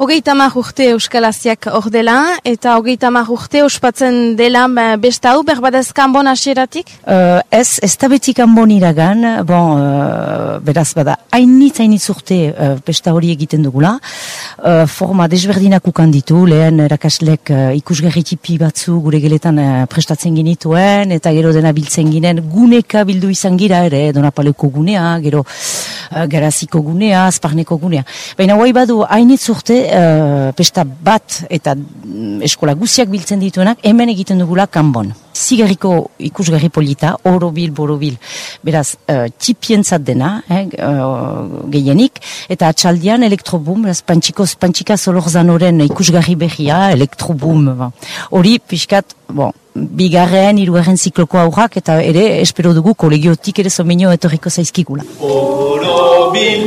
Hogeita mar urte Euskalaziak hor dela, eta hogeita mar urte ospatzen dela ba, besta hau, berbadez kanbon aseratik? Uh, ez, ez da kanbon iragan, bon, uh, beraz bada, hainitz hainitz urte uh, besta hori egiten dugula, uh, forma desberdinak ukan ditu, lehen erakaslek uh, ikusgarri tipi batzu gure geletan uh, prestatzen ginituen, eta gero dena biltzen ginen, guneka bildu izan gira ere, donapaleko gunea, gero uh, garaziko gunea, azparneko gunea. Baina guai badu, hainitz urte, uh, pesta bat eta mm, eskola guziak biltzen dituenak hemen egiten dugula kanbon. Zigarriko ikusgarri polita, orobil, borobil, beraz, uh, txipientzat dena, eh, uh, gehienik, eta atxaldian elektrobum, beraz, pantxikoz, pantxika zolorzan oren ikusgarri behia, elektrobum, ba. hori, pixkat, bon, bigarren, irugarren zikloko aurrak, eta ere, espero dugu, kolegiotik ere zomenio etorriko zaizkigula. Orobil,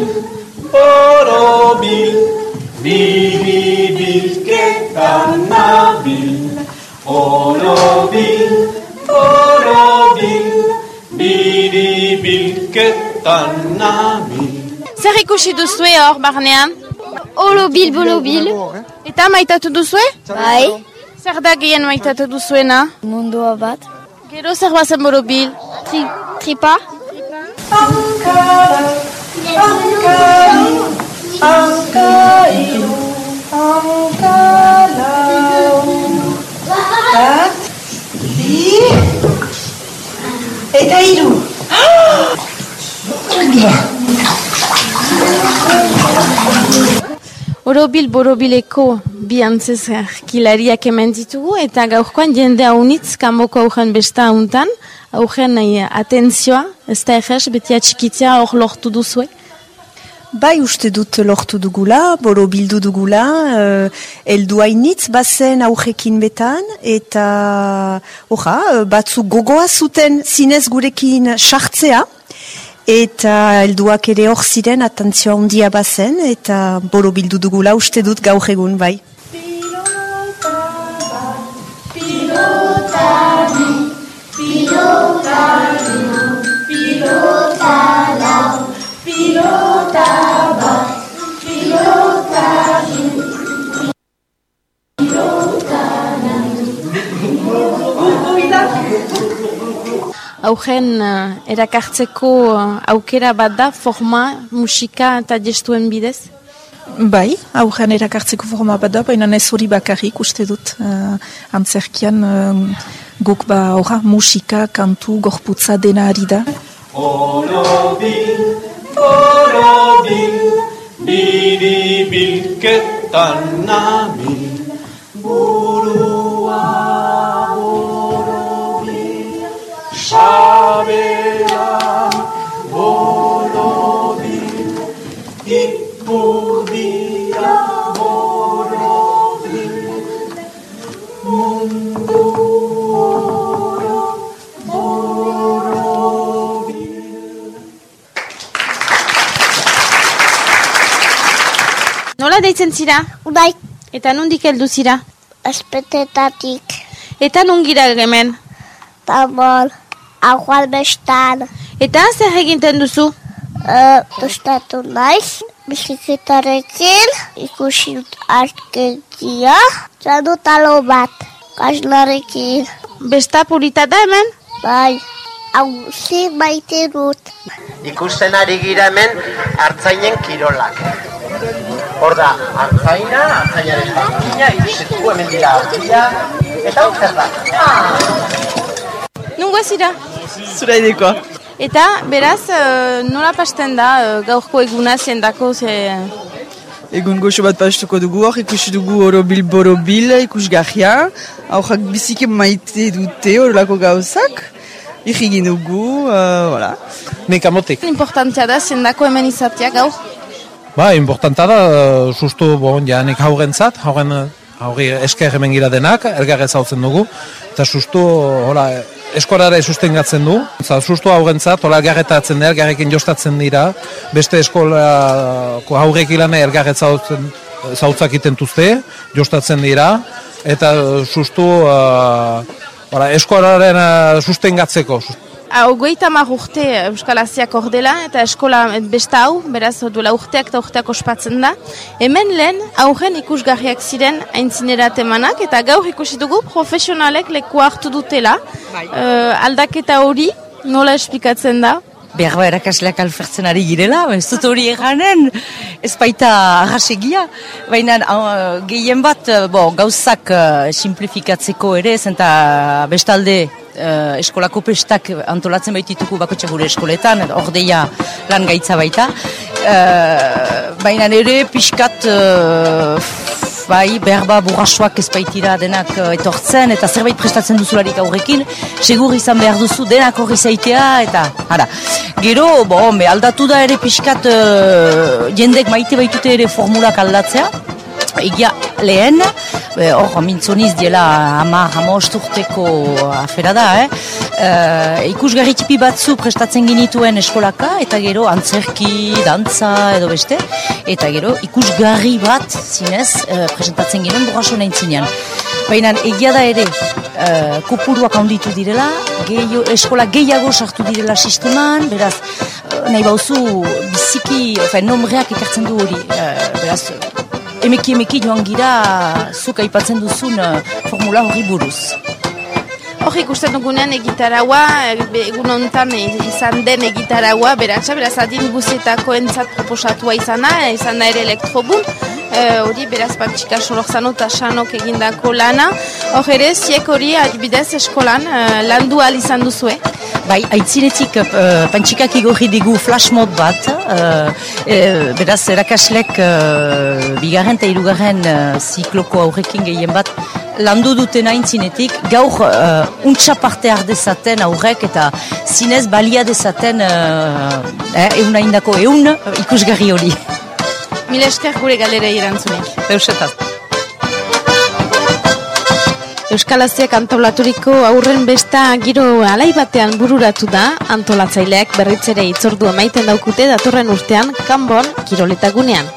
orobil, Bili bilketan nabil, orobil, orobil, bili bilketan nabil. Zer ikusi duzue hor barnean? Olobil, bolobil. Eta maitatu duzue? Bai. Zer da gehien maitatu duzuena? Mundua bat. Gero zer bazen borobil? Tri, tripa. Ankara, ankara, Angailu, Orobil borobileko bi antzezar kilariak hemen ditugu eta gaurkoan jende haunitz kanboko aurren besta hauntan aurren nahi atentzioa, ez da egez, beti atxikitzea hor lortu duzue. Bai uste dut lortu dugula, boro bildu dugula, uh, eldu hainitz bazen aurrekin betan, eta oha, batzu gogoa zuten zinez gurekin sartzea, eta elduak ere hor ziren atentzioa handia bazen, eta boro bildu dugula uste dut gaur egun bai. Aurren uh, erakartzeko uh, aukera bat da, forma, musika eta gestuen bidez? Bai, aurren erakartzeko forma bat da, baina ez hori bakarrik uste dut uh, antzerkian uh, guk ba ora, musika, kantu, gorputza dena ari da. Orobil, orobil, bili bilketan nabil, ipurdia borobil, mundu oro borobil. Nola deitzen zira? Bai, Eta nondik heldu zira? espetetatik. Eta nungira hemen? Tamol, agual bestan. Eta zer egiten duzu? Uh, Tostatu naiz, bisikitarekin, ikusi dut arkegia, txadu talo bat, kasnarekin. Besta polita da hemen? Bai, hau zi maite dut. ikusten ari gira hemen hartzainen kirolak. Hor da, hartzaina, hartzainaren bakina, ikusten dugu hemen dira hartzia, eta hau zer da. Nungo? Zura idekoa. Eta, beraz, uh, nola pasten da uh, gaurko eguna zendako ze... Egun goxo bat pastuko dugu, hor ikusi dugu orobil borobil ikusgarria, aurrak biziki maite dute horrelako gauzak, irrigin dugu, uh, voilà. Nik amotik. Importantzia da zendako hemen izatea gaur. Ba, importanta da, eh, sustu, bon, ja, nik haurentzat, hauren, hauri esker hemen gira denak, elgarrez hautzen dugu, eta sustu, hola, eskorara sustengatzen du, Za, sustu haurentzat, hola elgarretatzen da, elgarrekin jostatzen dira, beste eskolako haurek ilana elgarrez hautzen, zautzak itentuzte, jostatzen dira, eta sustu, uh, hola, eskolaren uh, sustengatzeko. Hau goita mar urte Euskal Aziak ordela eta eskola besta hau, beraz duela urteak eta urteak ospatzen da. Hemen lehen aurren ikusgarriak ziren aintzinera temanak eta gaur ikusi dugu profesionalek leku hartu dutela. Eh, aldaketa hori nola esplikatzen da? Behar ba erakasleak alfertzen ari girela, ez dut hori eganen, ez baita arrasegia. Baina uh, gehien bat, uh, bo, gauzak uh, simplifikatzeko ere, zenta bestalde uh, eskolako pestak antolatzen baitituko bakotxa gure eskoletan, hor deia lan gaitza baita. Uh, baina ere pixkat... Uh, bai, berba burrasoak ez baitira denak etortzen, eta zerbait prestatzen duzularik aurrekin, segur izan behar duzu denak horri zaitea, eta, ara, gero, bo, me, aldatu da ere pixkat uh, jendek maite baitute ere formulak aldatzea, egia lehen, eh, hor, mintzoniz diela ama urteko afera da, eh? Uh, ikusgarri tipi batzu prestatzen ginituen eskolaka, eta gero antzerki, dantza edo beste, eta gero ikusgarri bat zinez uh, presentatzen ginen burraso nahi zinean. Baina egia da ere, uh, kopuruak handitu direla, gehiago, eskola gehiago sartu direla sisteman, beraz, nahi bauzu biziki, ofe, nombreak ekartzen du hori, uh, beraz, emeki emeki joan gira zuk aipatzen duzun uh, formula hori buruz. Hor ikusten dugunean egitaragua, egun honetan izan den egitaragua, beratxa, beraz adin guzietako entzat proposatua izana, izan da ere elektrobun, hori beraz pantxika solorzano eta sanok egindako lana. Hor ere, ziek hori adibidez eskolan landu al izan duzue. Bai, aitziretik uh, pantxikak igorri digu flash mod bat, uh, beraz erakaslek uh, bigarren eta irugarren uh, zikloko aurrekin gehien bat landu duten aintzinetik, gaur uh, untsa parte ardezaten aurrek eta zinez balia dezaten uh, eh, eun haindako eun ikusgarri hori. Mila esker gure galera irantzunik. Eusetaz. Euskal Aziak antolaturiko aurren besta giro alai batean bururatu da, antolatzaileak berritzere itzordua maiten daukute datorren urtean, kanbon, kiroletagunean.